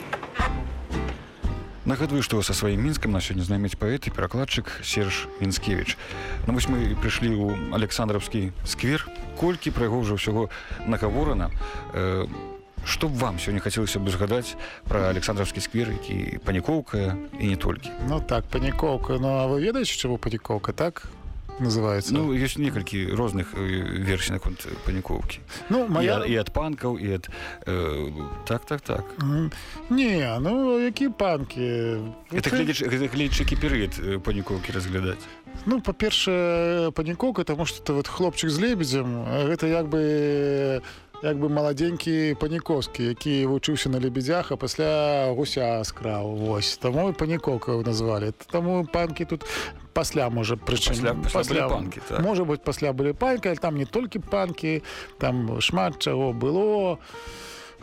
Нагадваю, што са сваім мінскам на сёння знамець паэт і перакладчык Серж Мінскевіч. Ну вось мы прыйшлі ў Александраўскі сквер, колькі пра яго ўжо ўсяго нагаворана. Э, што б вам сёння хацелася б згадаць пра Александраўскі сквер, які панікоўка і не толькі. Ну так, паніковка. Ну а вы ведаеце, чаму паніковка, так? Называется. Ну ёсць некалькі розных э, версій наконт панікоўкі. ну моя... і ад панкаў і ад э, так так так. Не, ну які панкі Это гледзяч гэта гледзяч які перыяд э, панікоўкі разглядаць. Ну па-першае панікоўка таму што ты вот хлопчык з лебедзем гэта як бы як бы маладзенькі паніковскі які вучыўся на лебедзях а пасля гуся скраў. Вось таму і панікоўка назвалі. Таму панкі тут пасля можа прычым Пасля- пасля былі панкі, так. можа быць пасля былі панкі але там не толькі панкі там шмат чаго было. Э,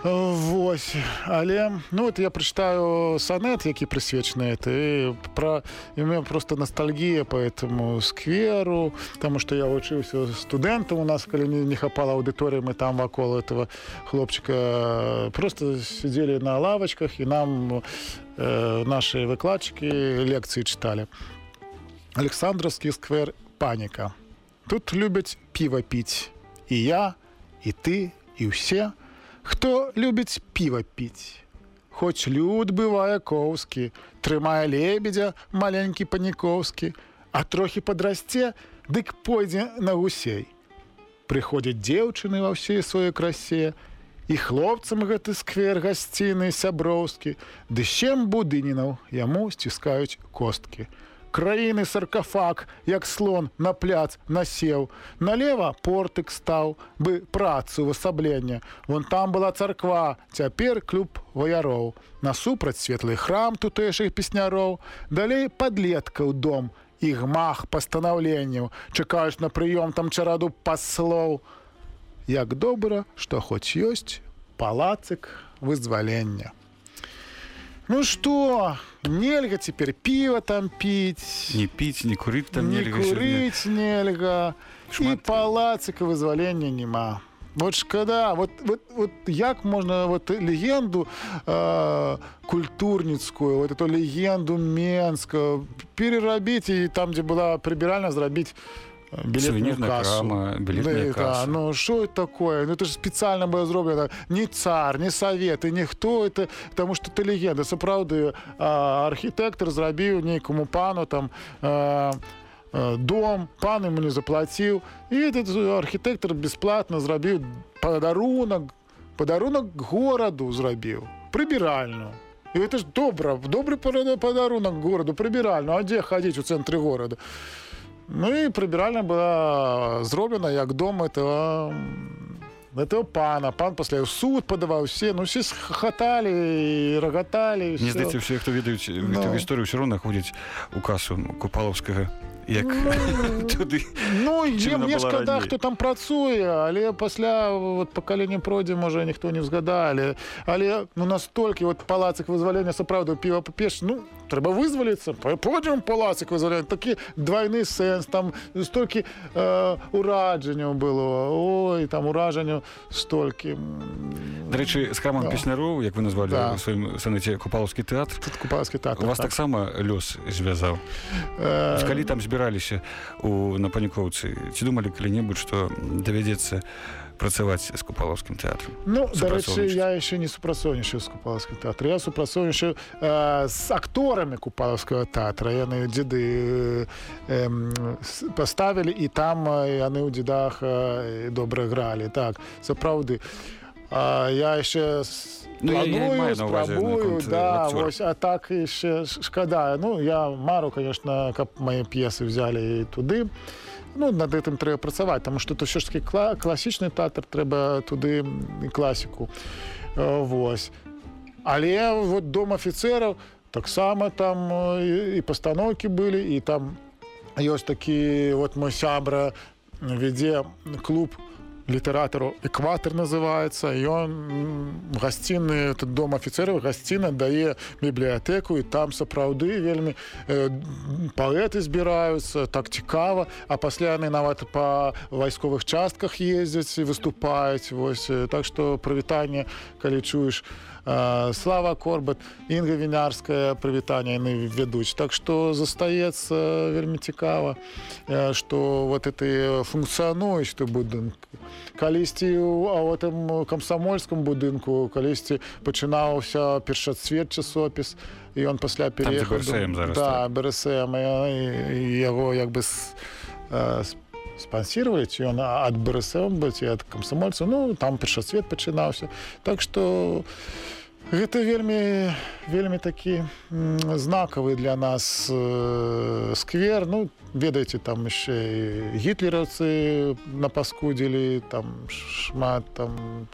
Вось але ну вот я прачытаю санет які прысвечаны ты пра і у меня просто ностальгія по этому скверу тому что я вучыўся студэнтам у нас калі не, не хапала аўдыторыі мы там вакол этого хлопчика просто сидзелі на лавачках і нам э, наши выкладчыкі лекцыі чыталі александровскі сквер паніка тут любяць піва піць і я і ты і ўсе хто любіць піва піць? Хоць люд бывае коўскі трымае лебедзя маленькі панікоўскі а трохі падрасце дык пойдзе на гусей. Прыходзяць дзеўчыны ва ўсей сваёй красе і хлопцам гэты сквер гасціны сяброўскі ды сем будынінаў яму сціскаюць косткі краіны саркафаг як слон на пляц насеў. Налево портык стаў бы працу увасаблення вон там была царква цяпер клуб ваяроў. Насупраць светлы храм тутэйшых песняроў далей подлеткаў дом і гмах пастанаўленняў. Чакаюць на прыём там чараду паслоў. Як добра што хоць ёсць палацык вызвалення Ну что, нельга теперь пиво там пить, Не піць, не курыць там не нельга сёння. курить нельга, и Шмат- палацика вызволения нема. Вот шкода, вот, вот, вот як можно вот легенду э, культурницкую, вот эту легенду Менска переробить и там, где была прибиральня, зробить билетную Сувенирная кассу. крама, билетная да, касса. Да, ну что это такое? Ну это же специально было зроблено. Ни цар, ни совет, и ніхто это, потому что это легенда. Сапраўды а, архітэктор зрабіў нейкаму пану там а, дом, пан ему не заплатіў. І этот архітэктор бесплатно зрабіў падарунак, падарунак гораду зрабіў, прыбіральну. І это ж добра, добры пара- падарунак гораду, прыбіральну, а дзе хадзіць у цэнтры горада? Ну і прыбіральня была зроблена як дом этого этого пана. Пан пасля ў суд падаваў все ну все хаталі і рагаталі всё. здаецца все хто ведаюць Ну. гэтую гісторыю ўсё роўна ходзяць у касу купалаўскага як туды Ну мне, мне была шкада хто там працуе але пасля вот пакаленне пройдзе можа ніхто не згадалі але ну настолькі вот палацык вызвалення сапраўду піва папеш ну трэба вызваліцца пойдзем палацык вызвалення такі двойны сэнс там столькі э, ураджанняў было ой там уражанню столькі Дарэчы з храмам Да. песняроў як вы назвалі Да. у сваім санаце купалаўскі тэатр тут купалскі так. у вас таксама лёс звязаў Э, калі там збіраліся у на панікоўцы ці думалі калі-небудзь што давядзецца працаваць з купалаўскім тэатрам Ну, да рэчы, Супрацоўнічаць. я яшчэ не супрацоўнічаю з купалаўскім тэатрам. Я супрацоўнічаю э, з акторамі купалаўскага тэатра. Яны дзеды э, с- паставілі і там э, яны ў дзедах э, добра гралі. Так, сапраўды. А я яшчэ Ну, планую, спрабую, э, да, вось, а так яшчэ шкада. Ну, я мару, конечно, каб мае п'есы взялі і туды. Ну, над гэтым трэба працаваць, таму што то ўсё ж таки кла класічны тэатр трэба туды класіку. Вось. Але вот дом афіцераў таксама там і, і пастаноўкі былі і там ёсць такі вот мой сябра вядзе клуб літаратару экватор называется ён м, гасцінны этот дом афіцераў гасціна дае бібліятэку і там сапраўды вельмі э, паэты збіраюцца так цікава а пасля яны нават па вайсковых частках ездзяць і выступаюць вось э, так што прывітанне калі чуеш э, слава корбат інга вінярская прывітанне яны вядуць так што застаецца вельмі цікава э, што вот это функцыянуюць ты будынак калісьці а гэтым камсамольскім будынку калісьці пачынаўся першацвет часопіс і ён пасля переехаў да. БРСМ яго як бы с, э, с- спансировать ён ад БРСМ быць і ад камсамольцаў ну там першацвет пачынаўся так что гэта вельмі вельмі такі знакавы для нас э, сквер ну ведаеце там яшчэ гітлераўцы напаскудзілі там шмат там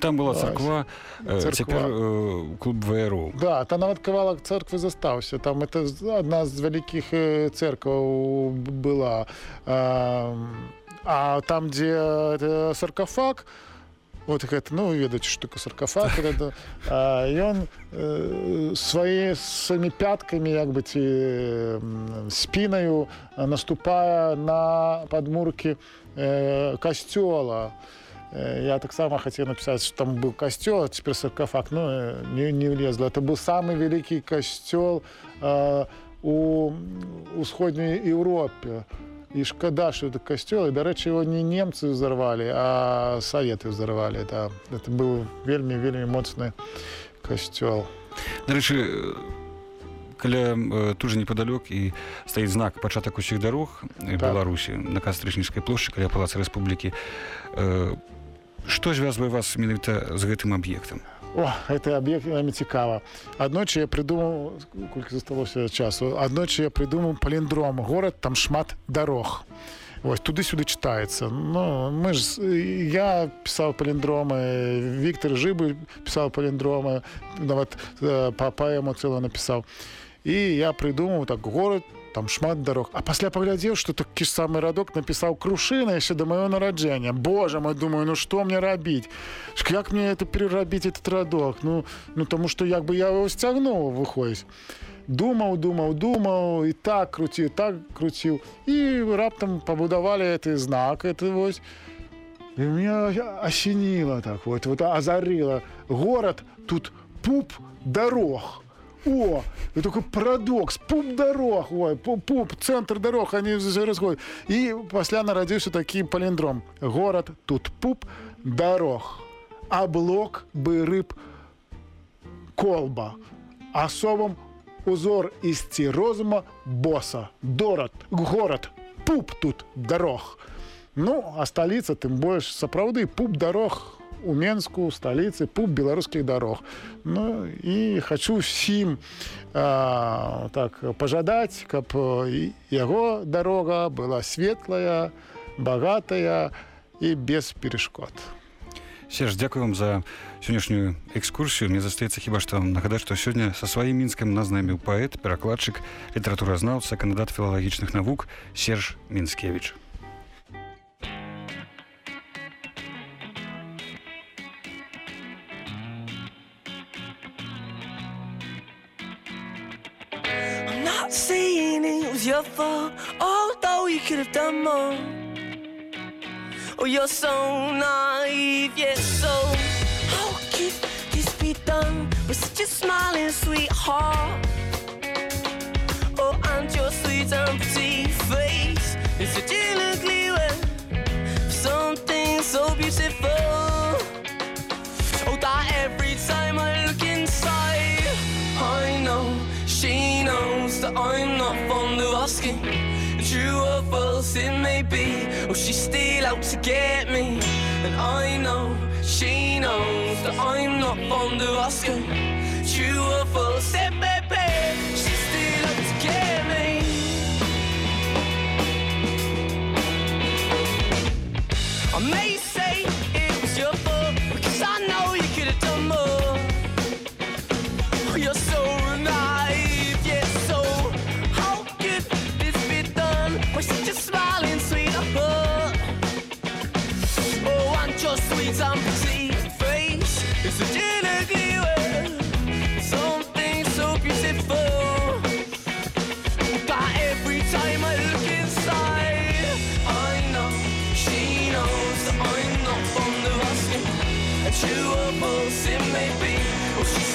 там была царква э, Царква. цяпер э, клуб ВРУ Да, та нават кавалак церквы застаўся. Там это адна з вялікіх э, церкваў была. А, а там, дзе э, саркафаг, вот гэта, ну, ведаеце, што такое саркафаг, ён э, свае сваімі пяткамі, як бы ці м, спінаю наступае на падмуркі э, касцёла. Э, Я таксама хацеў напісаць, што там быў касцёл, цяпер саркафаг, ну, э, не, не влезла. Это быў самы вялікі касцёл э, у ўсходняй Еўропе. І шкада, што это касцёл, і, дарэчы, его не немцы ўзарвалі, а саветы ўзарвалі. Да. Это быў вельмі вельмі моцны касцёл. дарэчы э, каля э, тут же непадалёк і стаіць знак пачатак усіх дарог э, Так. беларусі на кастрычніцкай плошчы каля палаца рэспублікі э, што звязвае вас менавіта з гэтым аб'ектам О, гэты аб'ект вельмі цікава. Аднойчы я прыдумаў, колькі засталося часу, аднойчы я прыдумаў паліндром, горад, там шмат дарог. Вось туды-сюды чытаецца. Ну, мы ж, я пісаў паліндромы, Віктор Жыбы пісаў паліндромы, нават па паэму цэлую напісаў. І я прыдумаў так горад, там шмат дарог. А пасля паглядзеў, што такі ж самы радок напісаў крушына яшчэ да маё нараджэння. Божа мой думаю, ну што мне рабіць? Як мне это перарабіць этот радок? Ну, ну таму што як бы я его сцягнуў выходзіць. Думаў, думаў, думаў і так круціў, так круціў. І раптам пабудавалі гэты знак это вось. І меня осенило так вот, вот озарило. Город тут пуп дорог. О, и такой парадокс, пуп дорог, ой, пуп, центр дорог, они все расходят. И после народился такий палиндром. Город, тут пуп, дорог. А блок бы рыб колба. Особом узор из розума боса. Дород, город, пуп тут дорог. Ну, а столица, тым больш сапраўды пуп дарог у менску сталіцы пуп беларускіх дарог Ну і хочу всім а, так пажадаць каб і яго дарога была светлая багатая і без перешкод. Серж дзякую вам за сённяшнюю экскурсію мне застаецца хіба што нагадаць што сёння са сваім мінскім нас знаміў паэт перакладчык літаратуразнаўца кандыдат філалагічных навук Серж мінскевич fault, although you could have done more. Oh, you're so naive, yet so. How could this be done with such a smiling sweetheart? asking. True or false it may be, or she's still out to get me. And I know, she knows that I'm not fond of asking. True or false it may be. We'll